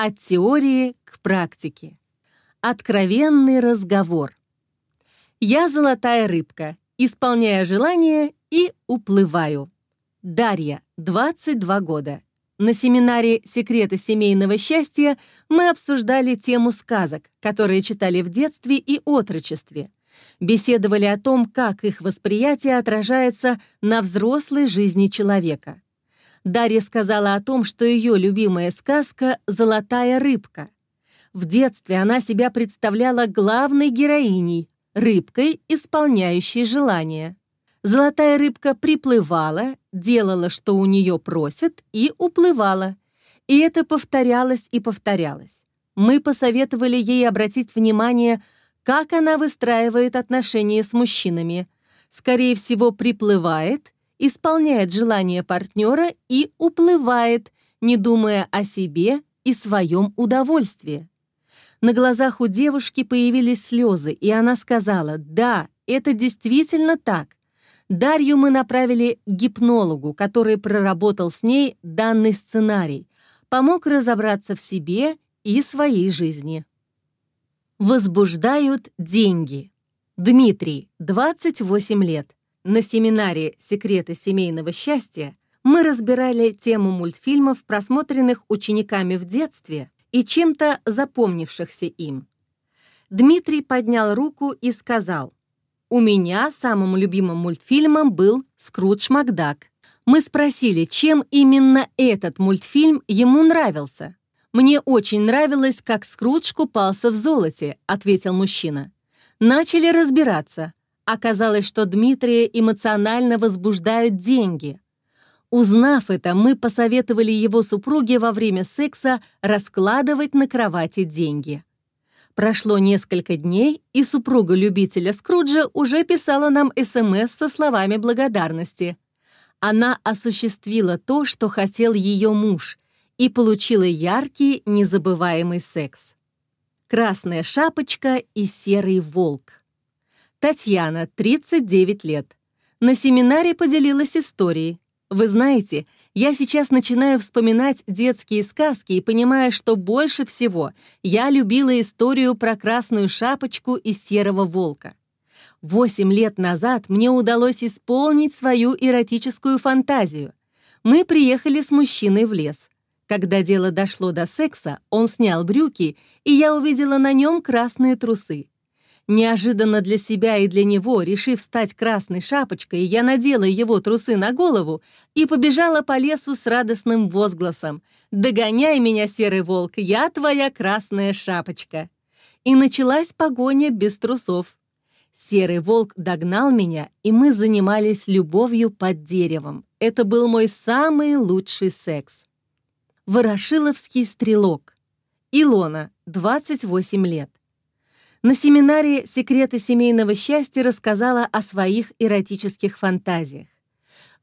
От теории к практике. Откровенный разговор. Я золотая рыбка, исполняю желание и уплываю. Дарья, 22 года. На семинаре «Секреты семейного счастья» мы обсуждали тему сказок, которые читали в детстве и отрочестве. Беседовали о том, как их восприятие отражается на взрослой жизни человека. Дарья сказала о том, что ее любимая сказка «Золотая рыбка». В детстве она себя представляла главной героиней, рыбкой, исполняющей желания. Золотая рыбка приплывала, делала, что у нее просят, и уплывала. И это повторялось и повторялось. Мы посоветовали ей обратить внимание, как она выстраивает отношения с мужчинами. Скорее всего, приплывает, исполняет желание партнера и уплывает, не думая о себе и своем удовольствии. На глазах у девушки появились слезы, и она сказала, «Да, это действительно так. Дарью мы направили к гипнологу, который проработал с ней данный сценарий, помог разобраться в себе и своей жизни. Возбуждают деньги. Дмитрий, 28 лет. На семинаре «Секреты семейного счастья» мы разбирали тему мультфильмов, просмотренных учениками в детстве и чем-то запомнившихся им. Дмитрий поднял руку и сказал, у меня самым любимым мультфильмом был «Скрудж Макдак». Мы спросили, чем именно этот мультфильм ему нравился. «Мне очень нравилось, как Скрудж купался в золоте», — ответил мужчина. Начали разбираться. Оказалось, что Дмитрия эмоционально возбуждают деньги. Узнав это, мы посоветовали его супруге во время секса раскладывать на кровати деньги. Прошло несколько дней, и супруга любителя Скруджа уже писала нам СМС со словами благодарности. Она осуществила то, что хотел ее муж, и получила яркий, незабываемый секс. Красная шапочка и серый волк. Татьяна, 39 лет. На семинаре поделилась историей. Вы знаете, я сейчас начинаю вспоминать детские сказки и понимаю, что больше всего я любила историю про красную шапочку и серого волка. Восемь лет назад мне удалось исполнить свою эротическую фантазию. Мы приехали с мужчиной в лес. Когда дело дошло до секса, он снял брюки, и я увидела на нем красные трусы. Неожиданно для себя и для него, решив стать красной шапочкой, я надела его трусы на голову и побежала по лесу с радостным возгласом «Догоняй меня, серый волк, я твоя красная шапочка!» И началась погоня без трусов. Серый волк догнал меня, и мы занимались любовью под деревом. Это был мой самый лучший секс. Ворошиловский стрелок. Илона, 28 лет. На семинаре «Секреты семейного счастья» рассказала о своих эротических фантазиях.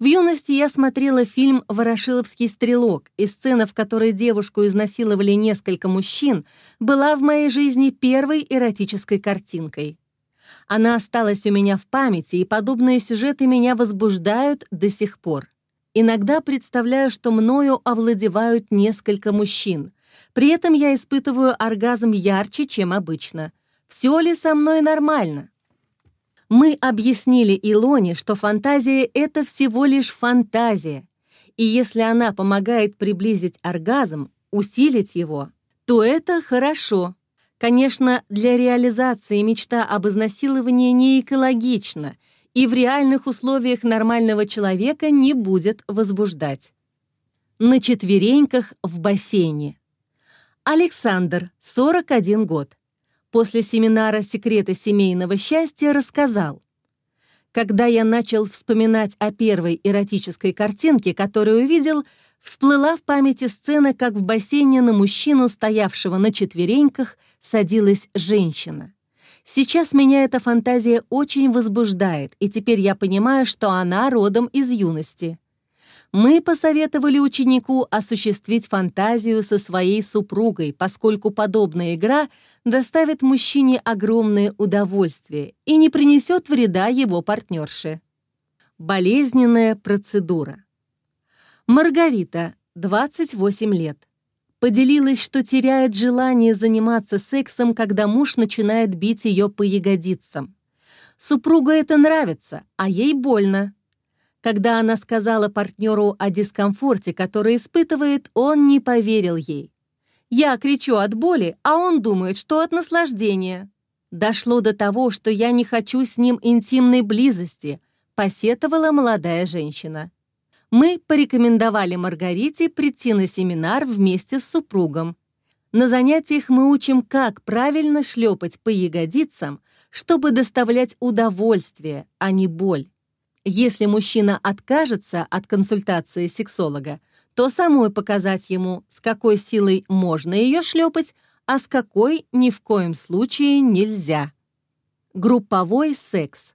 В юности я смотрела фильм «Ворошиловский стрелок», и сцена, в которой девушку изнасиловали несколько мужчин, была в моей жизни первой эротической картинкой. Она осталась у меня в памяти, и подобные сюжеты меня возбуждают до сих пор. Иногда представляю, что мною овладевают несколько мужчин. При этом я испытываю оргазм ярче, чем обычно — все ли со мной нормально? Мы объяснили Илоне, что фантазия — это всего лишь фантазия, и если она помогает приблизить оргазм, усилить его, то это хорошо. Конечно, для реализации мечта об изнасиловании не экологична и в реальных условиях нормального человека не будет возбуждать. На четвереньках в бассейне. Александр, 41 год после семинара «Секреты семейного счастья» рассказал. Когда я начал вспоминать о первой эротической картинке, которую увидел, всплыла в памяти сцена, как в бассейне на мужчину, стоявшего на четвереньках, садилась женщина. Сейчас меня эта фантазия очень возбуждает, и теперь я понимаю, что она родом из юности. Мы посоветовали ученику осуществить фантазию со своей супругой, поскольку подобная игра доставит мужчине огромное удовольствие и не принесет вреда его партнерше. Болезненная процедура. Маргарита, 28 лет. Поделилась, что теряет желание заниматься сексом, когда муж начинает бить ее по ягодицам. Супругу это нравится, а ей больно. Когда она сказала партнеру о дискомфорте, который испытывает, он не поверил ей. Я кричу от боли, а он думает, что от наслаждения. Дошло до того, что я не хочу с ним интимной близости, посетовала молодая женщина. Мы порекомендовали Маргарите прийти на семинар вместе с супругом. На занятиях мы учим, как правильно шлепать по ягодицам, чтобы доставлять удовольствие, а не боль. Если мужчина откажется от консультации сексолога, то самой показать ему, с какой силой можно ее шлепать, а с какой ни в коем случае нельзя. Групповой секс.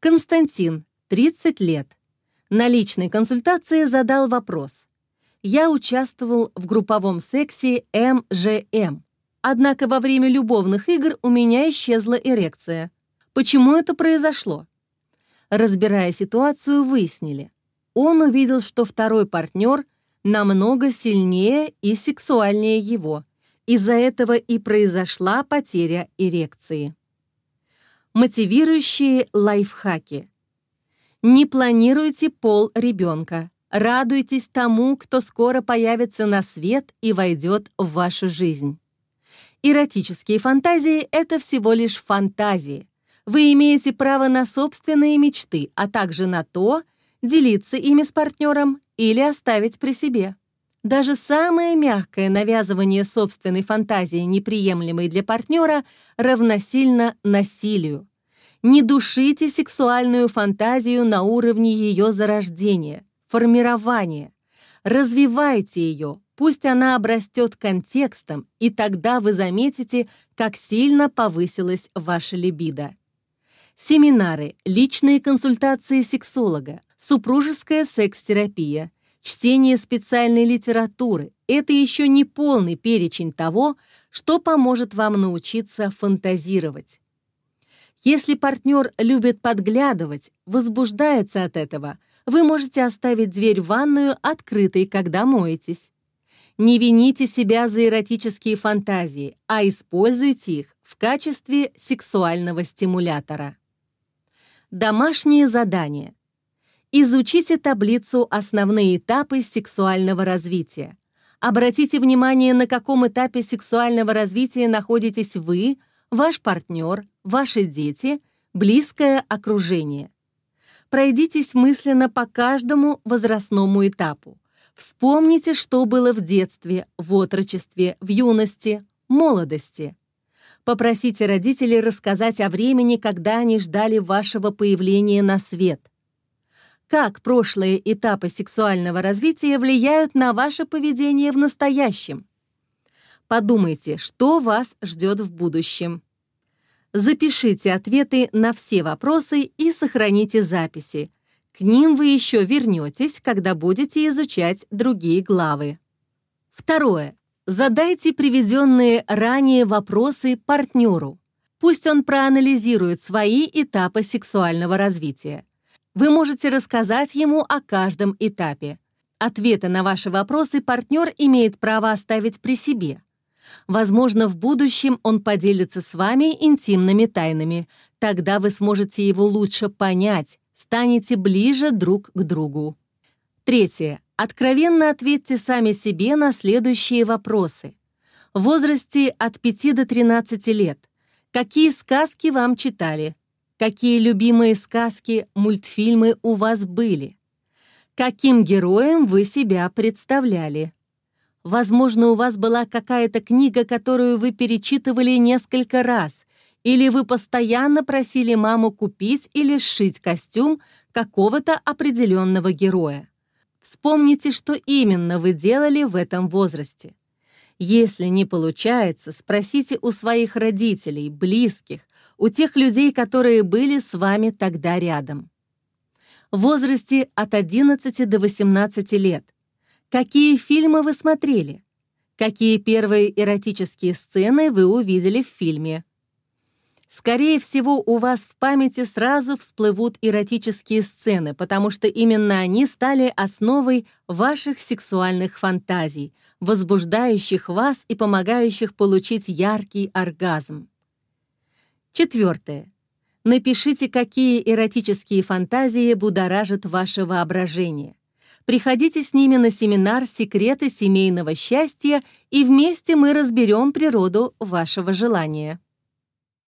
Константин, 30 лет. На личной консультации задал вопрос. Я участвовал в групповом сексе МЖМ. Однако во время любовных игр у меня исчезла эрекция. Почему это произошло? Разбирая ситуацию, выяснили. Он увидел, что второй партнер намного сильнее и сексуальнее его. Из-за этого и произошла потеря эрекции. Мотивирующие лайфхаки. Не планируйте пол ребенка. Радуйтесь тому, кто скоро появится на свет и войдет в вашу жизнь. Эротические фантазии — это всего лишь фантазии. Вы имеете право на собственные мечты, а также на то, делиться ими с партнером или оставить при себе. Даже самое мягкое навязывание собственной фантазии, неприемлемой для партнера, равносильно насилию. Не душите сексуальную фантазию на уровне ее зарождения, формирования. Развивайте ее, пусть она обрастет контекстом, и тогда вы заметите, как сильно повысилась ваша либидо семинары, личные консультации сексолога, супружеская секс-терапия, чтение специальной литературы — это еще не полный перечень того, что поможет вам научиться фантазировать. Если партнер любит подглядывать, возбуждается от этого, вы можете оставить дверь в ванную открытой, когда моетесь. Не вините себя за эротические фантазии, а используйте их в качестве сексуального стимулятора. Домашние задания. Изучите таблицу «Основные этапы сексуального развития». Обратите внимание, на каком этапе сексуального развития находитесь вы, ваш партнер, ваши дети, близкое окружение. Пройдитесь мысленно по каждому возрастному этапу. Вспомните, что было в детстве, в отрочестве, в юности, молодости – Попросите родителей рассказать о времени, когда они ждали вашего появления на свет. Как прошлые этапы сексуального развития влияют на ваше поведение в настоящем? Подумайте, что вас ждет в будущем. Запишите ответы на все вопросы и сохраните записи. К ним вы еще вернетесь, когда будете изучать другие главы. Второе. Задайте приведенные ранее вопросы партнеру. Пусть он проанализирует свои этапы сексуального развития. Вы можете рассказать ему о каждом этапе. Ответы на ваши вопросы партнер имеет право оставить при себе. Возможно, в будущем он поделится с вами интимными тайнами. Тогда вы сможете его лучше понять, станете ближе друг к другу. Третье. Откровенно ответьте сами себе на следующие вопросы. В возрасте от 5 до 13 лет. Какие сказки вам читали? Какие любимые сказки, мультфильмы у вас были? Каким героем вы себя представляли? Возможно, у вас была какая-то книга, которую вы перечитывали несколько раз, или вы постоянно просили маму купить или сшить костюм какого-то определенного героя. Вспомните, что именно вы делали в этом возрасте. Если не получается, спросите у своих родителей, близких, у тех людей, которые были с вами тогда рядом. В возрасте от 11 до 18 лет. Какие фильмы вы смотрели? Какие первые эротические сцены вы увидели в фильме? Скорее всего, у вас в памяти сразу всплывут эротические сцены, потому что именно они стали основой ваших сексуальных фантазий, возбуждающих вас и помогающих получить яркий оргазм. Четвертое. Напишите, какие эротические фантазии будоражат ваше воображение. Приходите с ними на семинар «Секреты семейного счастья» и вместе мы разберем природу вашего желания.